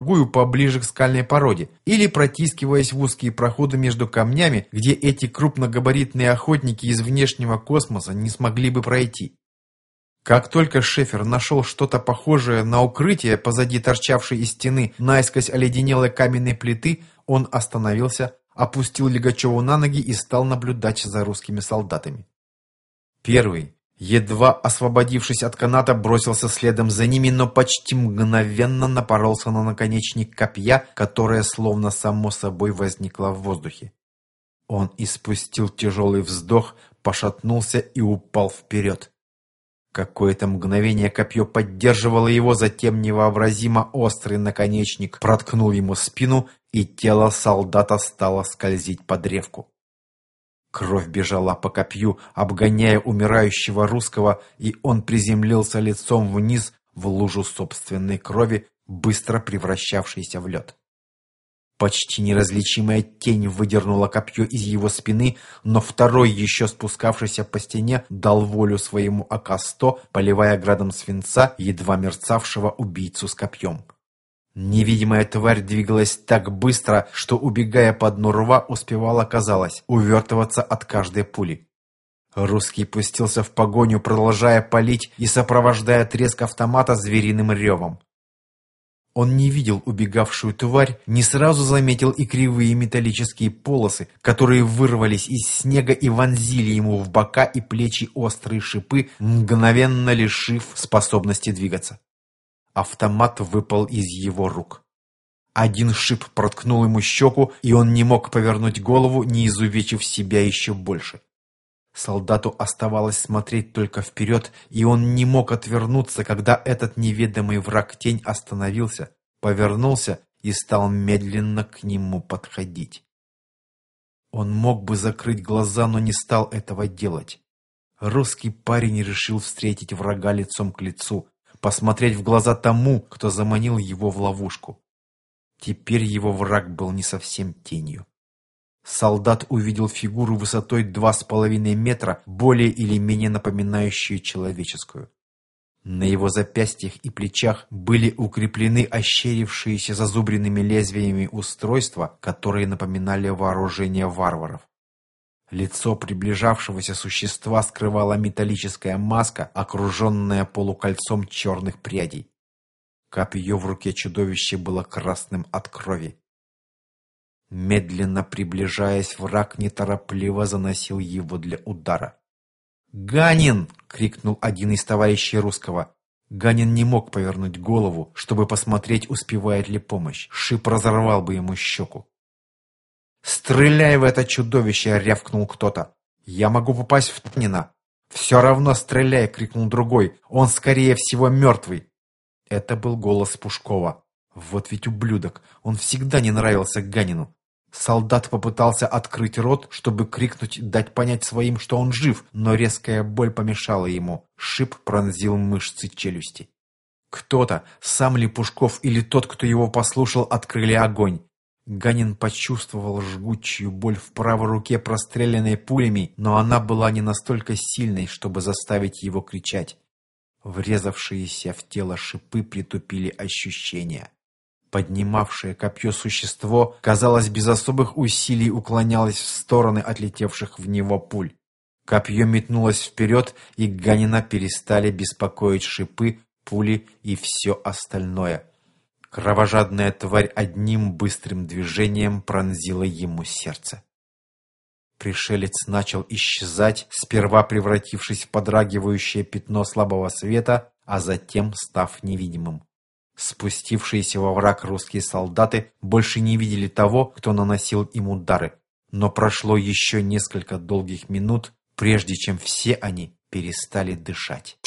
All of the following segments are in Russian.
другую поближе к скальной породе, или протискиваясь в узкие проходы между камнями, где эти крупногабаритные охотники из внешнего космоса не смогли бы пройти. Как только Шефер нашел что-то похожее на укрытие позади торчавшей из стены наискось оледенелой каменной плиты, он остановился, опустил Лигачеву на ноги и стал наблюдать за русскими солдатами. Первый, едва освободившись от каната, бросился следом за ними, но почти мгновенно напоролся на наконечник копья, которое словно само собой возникло в воздухе. Он испустил тяжелый вздох, пошатнулся и упал вперед. Какое-то мгновение копье поддерживало его, затем невообразимо острый наконечник проткнул ему спину, и тело солдата стало скользить по древку. Кровь бежала по копью, обгоняя умирающего русского, и он приземлился лицом вниз в лужу собственной крови, быстро превращавшейся в лед. Почти неразличимая тень выдернула копье из его спины, но второй, еще спускавшийся по стене, дал волю своему АК-100, поливая градом свинца, едва мерцавшего убийцу с копьем. Невидимая тварь двигалась так быстро, что, убегая по дну рва, успевала, казалось, увертываться от каждой пули. Русский пустился в погоню, продолжая палить и сопровождая треск автомата звериным ревом. Он не видел убегавшую тварь, не сразу заметил и кривые металлические полосы, которые вырвались из снега и вонзили ему в бока и плечи острые шипы, мгновенно лишив способности двигаться. Автомат выпал из его рук. Один шип проткнул ему щеку, и он не мог повернуть голову, не изувечив себя еще больше. Солдату оставалось смотреть только вперед, и он не мог отвернуться, когда этот неведомый враг-тень остановился, повернулся и стал медленно к нему подходить. Он мог бы закрыть глаза, но не стал этого делать. Русский парень решил встретить врага лицом к лицу, посмотреть в глаза тому, кто заманил его в ловушку. Теперь его враг был не совсем тенью. Солдат увидел фигуру высотой два с половиной метра, более или менее напоминающую человеческую. На его запястьях и плечах были укреплены ощерившиеся зазубренными лезвиями устройства, которые напоминали вооружение варваров. Лицо приближавшегося существа скрывала металлическая маска, окруженная полукольцом черных прядей. Копье в руке чудовища было красным от крови. Медленно приближаясь, враг неторопливо заносил его для удара. «Ганин!» — крикнул один из товарищей русского. Ганин не мог повернуть голову, чтобы посмотреть, успевает ли помощь. Шип разорвал бы ему щеку. «Стреляй в это чудовище!» — рявкнул кто-то. «Я могу попасть в Танина!» «Все равно стреляй!» — крикнул другой. «Он, скорее всего, мертвый!» Это был голос Пушкова. Вот ведь ублюдок! Он всегда не нравился Ганину. Солдат попытался открыть рот, чтобы крикнуть, дать понять своим, что он жив, но резкая боль помешала ему. Шип пронзил мышцы челюсти. Кто-то, сам ли Пушков или тот, кто его послушал, открыли огонь. Ганин почувствовал жгучую боль в правой руке, простреленной пулями, но она была не настолько сильной, чтобы заставить его кричать. Врезавшиеся в тело шипы притупили ощущения. Поднимавшее копье существо, казалось, без особых усилий уклонялось в стороны отлетевших в него пуль. Копье метнулось вперед, и Ганина перестали беспокоить шипы, пули и все остальное. Кровожадная тварь одним быстрым движением пронзила ему сердце. Пришелец начал исчезать, сперва превратившись в подрагивающее пятно слабого света, а затем став невидимым. Спустившиеся во враг русские солдаты больше не видели того, кто наносил им удары. Но прошло еще несколько долгих минут, прежде чем все они перестали дышать.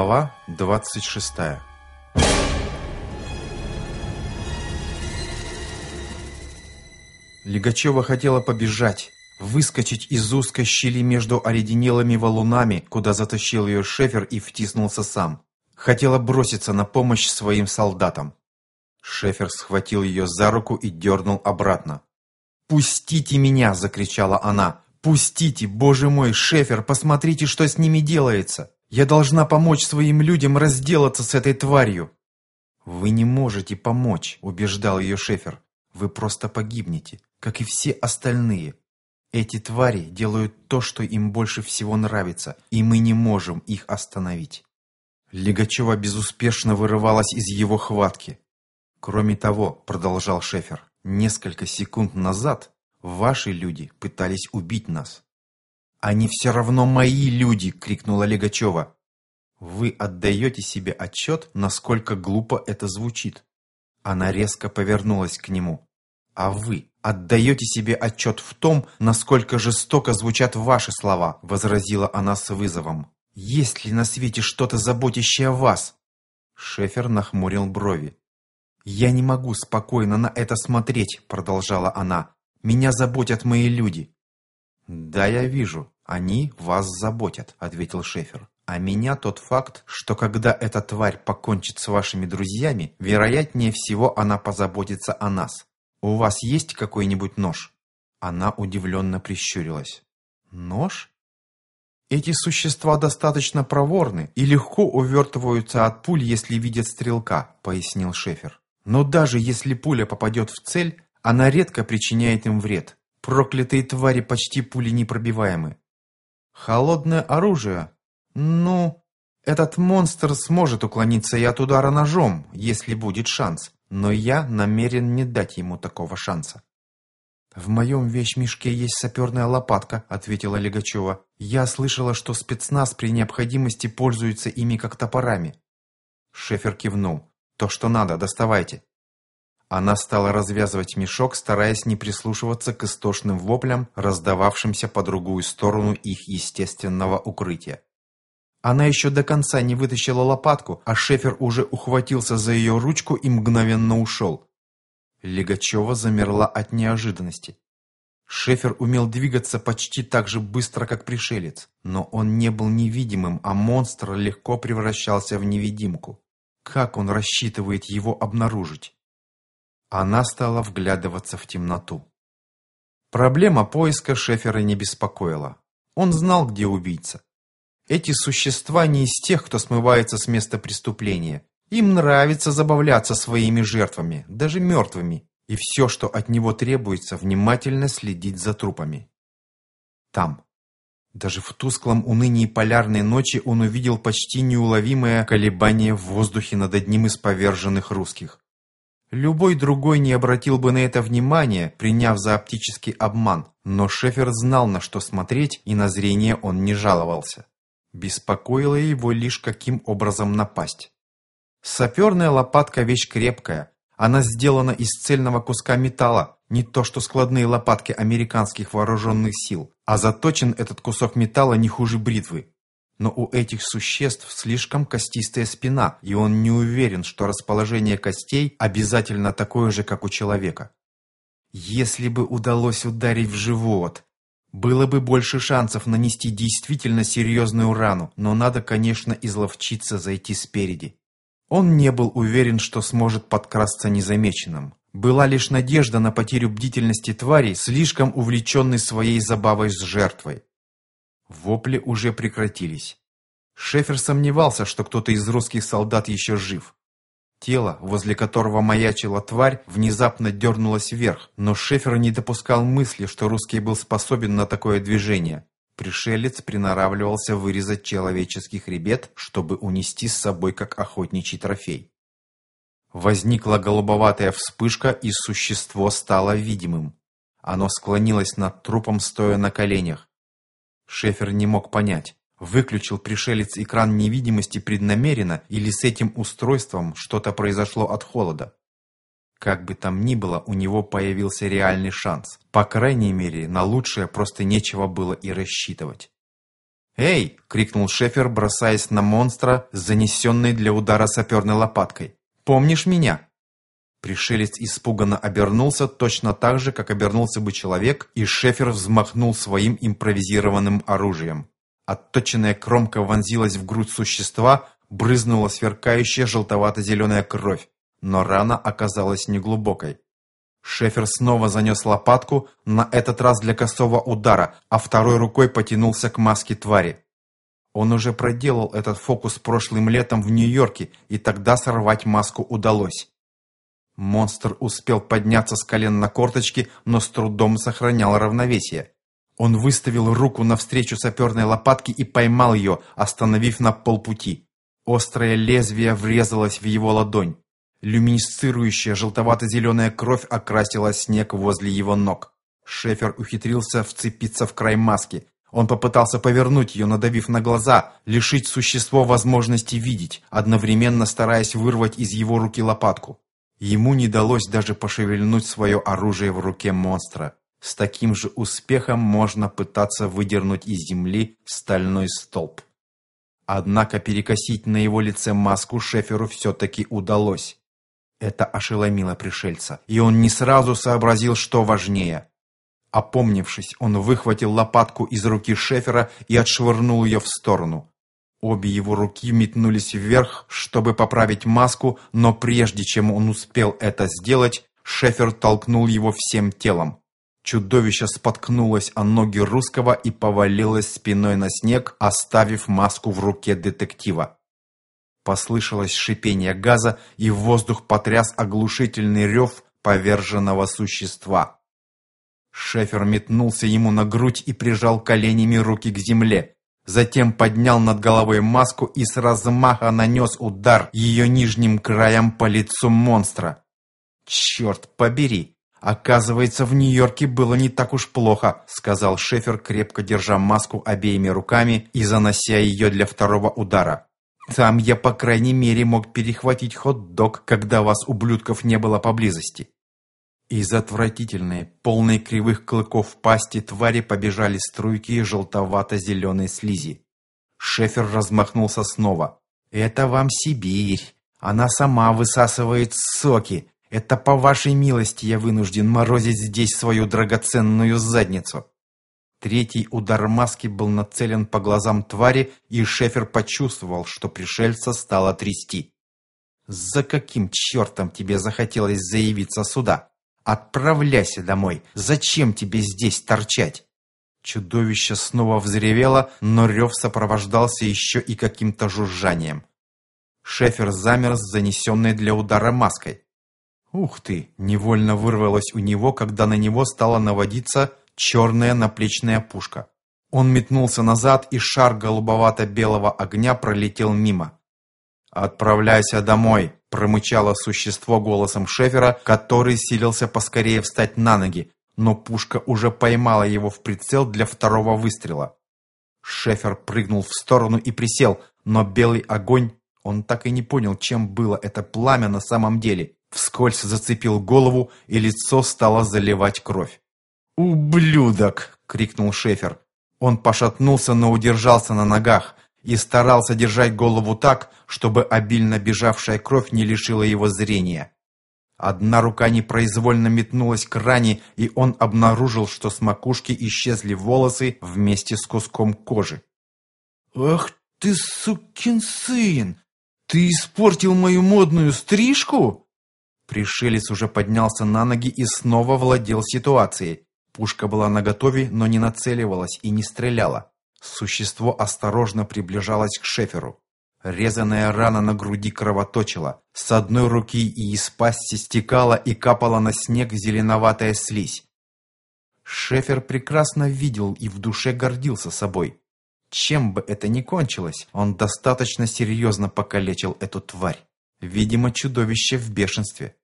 Глава 26 Лигачева хотела побежать, выскочить из узкой щели между оледенелыми валунами, куда затащил ее Шефер и втиснулся сам. Хотела броситься на помощь своим солдатам. Шефер схватил ее за руку и дернул обратно. «Пустите меня!» – закричала она. «Пустите! Боже мой, Шефер, посмотрите, что с ними делается! Я должна помочь своим людям разделаться с этой тварью!» «Вы не можете помочь», – убеждал ее Шефер. «Вы просто погибнете, как и все остальные. Эти твари делают то, что им больше всего нравится, и мы не можем их остановить». Легачева безуспешно вырывалась из его хватки. «Кроме того», – продолжал Шефер, – «несколько секунд назад ваши люди пытались убить нас». «Они все равно мои люди!» – крикнула Легачева. «Вы отдаете себе отчет, насколько глупо это звучит?» Она резко повернулась к нему. «А вы отдаете себе отчет в том, насколько жестоко звучат ваши слова?» – возразила она с вызовом. «Есть ли на свете что-то заботящее вас?» Шефер нахмурил брови. «Я не могу спокойно на это смотреть», — продолжала она. «Меня заботят мои люди». «Да, я вижу. Они вас заботят», — ответил Шефер. «А меня тот факт, что когда эта тварь покончит с вашими друзьями, вероятнее всего она позаботится о нас. У вас есть какой-нибудь нож?» Она удивленно прищурилась. «Нож?» Эти существа достаточно проворны и легко увертываются от пуль, если видят стрелка, пояснил Шефер. Но даже если пуля попадет в цель, она редко причиняет им вред. Проклятые твари почти пули непробиваемы. Холодное оружие? Ну, этот монстр сможет уклониться и от удара ножом, если будет шанс. Но я намерен не дать ему такого шанса. «В моем вещмешке есть саперная лопатка», — ответила Легачева. «Я слышала, что спецназ при необходимости пользуется ими как топорами». Шефер кивнул. «То, что надо, доставайте». Она стала развязывать мешок, стараясь не прислушиваться к истошным воплям, раздававшимся по другую сторону их естественного укрытия. Она еще до конца не вытащила лопатку, а Шефер уже ухватился за ее ручку и мгновенно ушел. Легачева замерла от неожиданности. Шефер умел двигаться почти так же быстро, как пришелец, но он не был невидимым, а монстр легко превращался в невидимку. Как он рассчитывает его обнаружить? Она стала вглядываться в темноту. Проблема поиска Шефера не беспокоила. Он знал, где убийца. Эти существа не из тех, кто смывается с места преступления. Им нравится забавляться своими жертвами, даже мертвыми, и все, что от него требуется, внимательно следить за трупами. Там, даже в тусклом унынии полярной ночи он увидел почти неуловимое колебание в воздухе над одним из поверженных русских. Любой другой не обратил бы на это внимания, приняв за оптический обман, но Шефер знал, на что смотреть, и на зрение он не жаловался. Беспокоило его лишь каким образом напасть. Саперная лопатка – вещь крепкая. Она сделана из цельного куска металла, не то что складные лопатки американских вооруженных сил, а заточен этот кусок металла не хуже бритвы. Но у этих существ слишком костистая спина, и он не уверен, что расположение костей обязательно такое же, как у человека. Если бы удалось ударить в живот, было бы больше шансов нанести действительно серьезную рану, но надо, конечно, изловчиться зайти спереди. Он не был уверен, что сможет подкрасться незамеченным. Была лишь надежда на потерю бдительности твари, слишком увлеченной своей забавой с жертвой. Вопли уже прекратились. Шефер сомневался, что кто-то из русских солдат еще жив. Тело, возле которого маячила тварь, внезапно дернулось вверх, но Шефер не допускал мысли, что русский был способен на такое движение. Пришелец приноравливался вырезать человеческий хребет, чтобы унести с собой как охотничий трофей. Возникла голубоватая вспышка, и существо стало видимым. Оно склонилось над трупом, стоя на коленях. Шефер не мог понять, выключил пришелец экран невидимости преднамеренно или с этим устройством что-то произошло от холода. Как бы там ни было, у него появился реальный шанс. По крайней мере, на лучшее просто нечего было и рассчитывать. «Эй!» — крикнул Шефер, бросаясь на монстра с занесенной для удара саперной лопаткой. Помнишь меня?» Пришелец испуганно обернулся точно так же, как обернулся бы человек, и Шефер взмахнул своим импровизированным оружием. Отточенная кромка вонзилась в грудь существа, брызнула сверкающая желтовато-зеленая кровь, но рана оказалась неглубокой. Шефер снова занес лопатку, на этот раз для косого удара, а второй рукой потянулся к маске твари. Он уже проделал этот фокус прошлым летом в Нью-Йорке, и тогда сорвать маску удалось. Монстр успел подняться с колен на корточки, но с трудом сохранял равновесие. Он выставил руку навстречу саперной лопатке и поймал ее, остановив на полпути. Острое лезвие врезалось в его ладонь. Люминесцирующая желтовато-зеленая кровь окрасила снег возле его ног. Шефер ухитрился вцепиться в край маски. Он попытался повернуть ее, надавив на глаза, лишить существо возможности видеть, одновременно стараясь вырвать из его руки лопатку. Ему не далось даже пошевельнуть свое оружие в руке монстра. С таким же успехом можно пытаться выдернуть из земли стальной столб. Однако перекосить на его лице маску Шеферу все-таки удалось. Это ошеломило пришельца, и он не сразу сообразил, что важнее. Опомнившись, он выхватил лопатку из руки Шефера и отшвырнул ее в сторону. Обе его руки метнулись вверх, чтобы поправить маску, но прежде чем он успел это сделать, Шефер толкнул его всем телом. Чудовище споткнулось о ноги русского и повалилось спиной на снег, оставив маску в руке детектива. Послышалось шипение газа, и в воздух потряс оглушительный рев поверженного существа. Шефер метнулся ему на грудь и прижал коленями руки к земле. Затем поднял над головой маску и с размаха нанес удар ее нижним краем по лицу монстра. «Черт побери! Оказывается, в Нью-Йорке было не так уж плохо», сказал Шефер, крепко держа маску обеими руками и занося ее для второго удара. Там я, по крайней мере, мог перехватить хот-дог, когда вас, ублюдков, не было поблизости. Из отвратительной, полной кривых клыков пасти твари побежали струйки желтовато-зеленой слизи. Шефер размахнулся снова. «Это вам Сибирь. Она сама высасывает соки. Это по вашей милости я вынужден морозить здесь свою драгоценную задницу». Третий удар маски был нацелен по глазам твари, и Шефер почувствовал, что пришельца стало трясти. «За каким чертом тебе захотелось заявиться сюда? Отправляйся домой! Зачем тебе здесь торчать?» Чудовище снова взревело, но рев сопровождался еще и каким-то жужжанием. Шефер замер с занесенной для удара маской. «Ух ты!» — невольно вырвалось у него, когда на него стала наводиться черная наплечная пушка. Он метнулся назад, и шар голубовато-белого огня пролетел мимо. «Отправляйся домой!» – промычало существо голосом Шефера, который силился поскорее встать на ноги, но пушка уже поймала его в прицел для второго выстрела. Шефер прыгнул в сторону и присел, но белый огонь, он так и не понял, чем было это пламя на самом деле, вскользь зацепил голову, и лицо стало заливать кровь. «Ублюдок!» — крикнул Шефер. Он пошатнулся, но удержался на ногах и старался держать голову так, чтобы обильно бежавшая кровь не лишила его зрения. Одна рука непроизвольно метнулась к ране, и он обнаружил, что с макушки исчезли волосы вместе с куском кожи. «Ах ты, сукин сын! Ты испортил мою модную стрижку?» Пришелец уже поднялся на ноги и снова владел ситуацией. Пушка была наготове, но не нацеливалась и не стреляла. Существо осторожно приближалось к Шеферу. Резаная рана на груди кровоточила. С одной руки и из пасти стекала и капала на снег зеленоватая слизь. Шефер прекрасно видел и в душе гордился собой. Чем бы это ни кончилось, он достаточно серьезно покалечил эту тварь. Видимо, чудовище в бешенстве.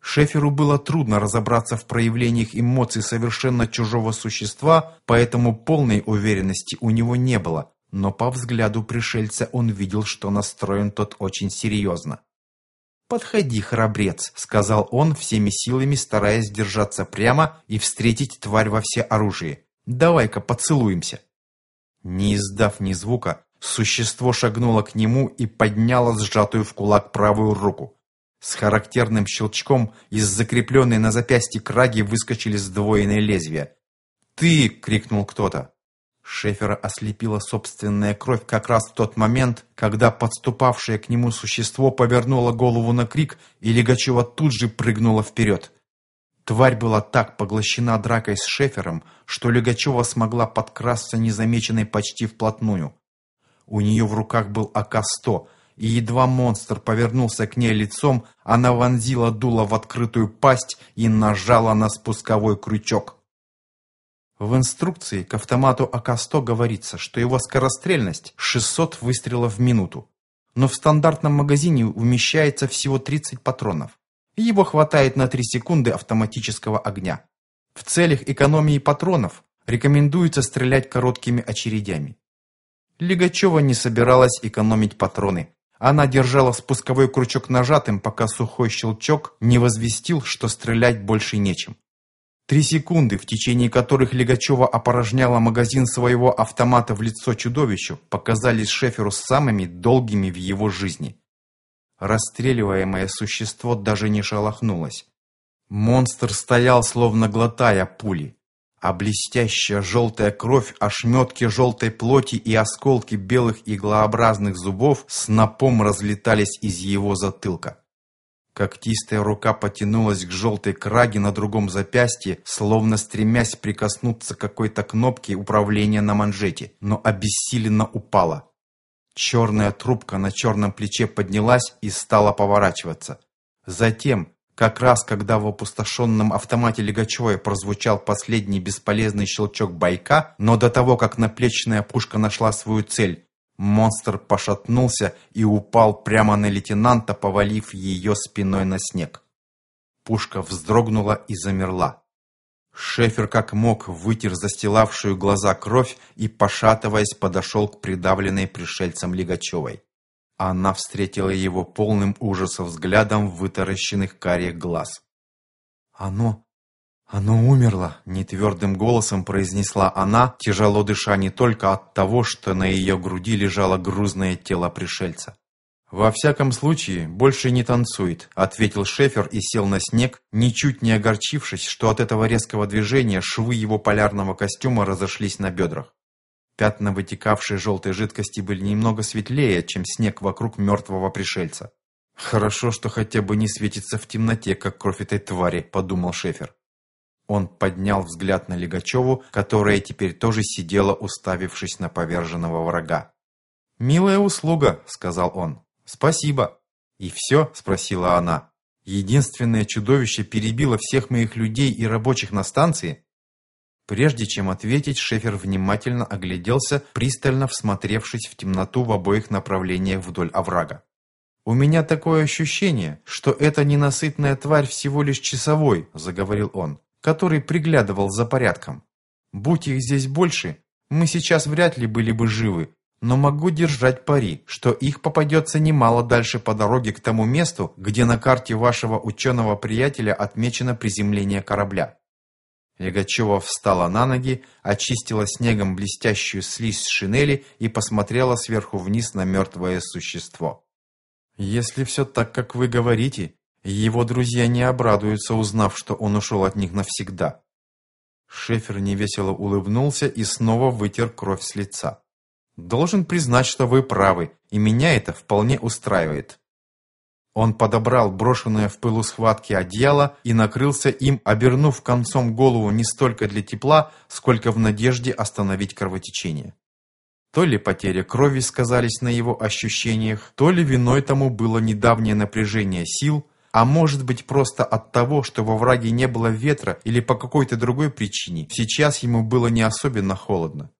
Шеферу было трудно разобраться в проявлениях эмоций совершенно чужого существа, поэтому полной уверенности у него не было, но по взгляду пришельца он видел, что настроен тот очень серьезно. «Подходи, храбрец», — сказал он, всеми силами стараясь держаться прямо и встретить тварь во все оружие. «Давай-ка поцелуемся». Не издав ни звука, существо шагнуло к нему и подняло сжатую в кулак правую руку. С характерным щелчком из закрепленной на запястье краги выскочили сдвоенные лезвия. «Ты!» — крикнул кто-то. Шефера ослепила собственная кровь как раз в тот момент, когда подступавшее к нему существо повернуло голову на крик, и Легачева тут же прыгнула вперед. Тварь была так поглощена дракой с Шефером, что Легачева смогла подкрасться незамеченной почти вплотную. У нее в руках был АК-100, и едва монстр повернулся к ней лицом, она вонзила дуло в открытую пасть и нажала на спусковой крючок. В инструкции к автомату АК-100 говорится, что его скорострельность 600 выстрелов в минуту, но в стандартном магазине умещается всего 30 патронов. Его хватает на 3 секунды автоматического огня. В целях экономии патронов рекомендуется стрелять короткими очередями. Лигачева не собиралась экономить патроны. Она держала спусковой крючок нажатым, пока сухой щелчок не возвестил, что стрелять больше нечем. Три секунды, в течение которых Легачева опорожняла магазин своего автомата в лицо чудовищу, показались Шеферу самыми долгими в его жизни. Расстреливаемое существо даже не шелохнулось. Монстр стоял, словно глотая пули, а блестящая желтая кровь, ошметки желтой плоти и осколки белых иглообразных зубов снопом разлетались из его затылка. Когтистая рука потянулась к желтой краге на другом запястье, словно стремясь прикоснуться к какой-то кнопке управления на манжете, но обессиленно упала. Черная трубка на черном плече поднялась и стала поворачиваться. Затем, как раз когда в опустошенном автомате Легачевой прозвучал последний бесполезный щелчок байка, но до того, как наплечная пушка нашла свою цель, Монстр пошатнулся и упал прямо на лейтенанта, повалив ее спиной на снег. Пушка вздрогнула и замерла. Шефер как мог вытер застилавшую глаза кровь и, пошатываясь, подошел к придавленной пришельцам Лигачевой. Она встретила его полным ужаса взглядом вытаращенных карих глаз. «Оно «Оно умерло», — нетвердым голосом произнесла она, тяжело дыша не только от того, что на ее груди лежало грузное тело пришельца. «Во всяком случае, больше не танцует», — ответил Шефер и сел на снег, ничуть не огорчившись, что от этого резкого движения швы его полярного костюма разошлись на бедрах. Пятна вытекавшей желтой жидкости были немного светлее, чем снег вокруг мертвого пришельца. «Хорошо, что хотя бы не светится в темноте, как кровь этой твари», — подумал Шефер. Он поднял взгляд на Легачеву, которая теперь тоже сидела, уставившись на поверженного врага. «Милая услуга», — сказал он. «Спасибо». «И все?» — спросила она. «Единственное чудовище перебило всех моих людей и рабочих на станции?» Прежде чем ответить, Шефер внимательно огляделся, пристально всмотревшись в темноту в обоих направлениях вдоль оврага. «У меня такое ощущение, что эта ненасытная тварь всего лишь часовой», — заговорил он который приглядывал за порядком. Будь их здесь больше, мы сейчас вряд ли были бы живы, но могу держать пари, что их попадется немало дальше по дороге к тому месту, где на карте вашего ученого-приятеля отмечено приземление корабля. Легачева встала на ноги, очистила снегом блестящую слизь шинели и посмотрела сверху вниз на мертвое существо. «Если все так, как вы говорите, его друзья не обрадуются, узнав, что он ушел от них навсегда. Шефер невесело улыбнулся и снова вытер кровь с лица. «Должен признать, что вы правы, и меня это вполне устраивает». Он подобрал брошенное в пылу схватки одеяло и накрылся им, обернув концом голову не столько для тепла, сколько в надежде остановить кровотечение. То ли потеря крови сказались на его ощущениях, то ли виной тому было недавнее напряжение сил, а может быть просто от того, что во враге не было ветра или по какой-то другой причине, сейчас ему было не особенно холодно.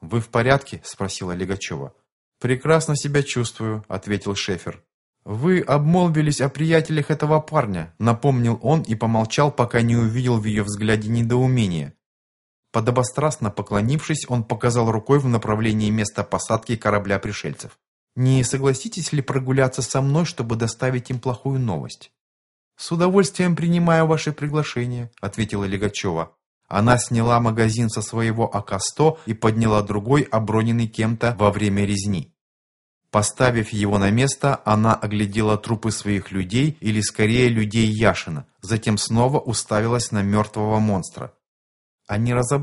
«Вы в порядке?» – спросила Легачева. «Прекрасно себя чувствую», – ответил Шефер. «Вы обмолвились о приятелях этого парня», – напомнил он и помолчал, пока не увидел в ее взгляде недоумения. Подобострастно поклонившись, он показал рукой в направлении места посадки корабля пришельцев. Не согласитесь ли прогуляться со мной, чтобы доставить им плохую новость? С удовольствием принимаю ваше приглашение, ответила Легачева. Она сняла магазин со своего АК-100 и подняла другой, оброненный кем-то во время резни. Поставив его на место, она оглядела трупы своих людей, или скорее людей Яшина, затем снова уставилась на мертвого монстра. А не разобрать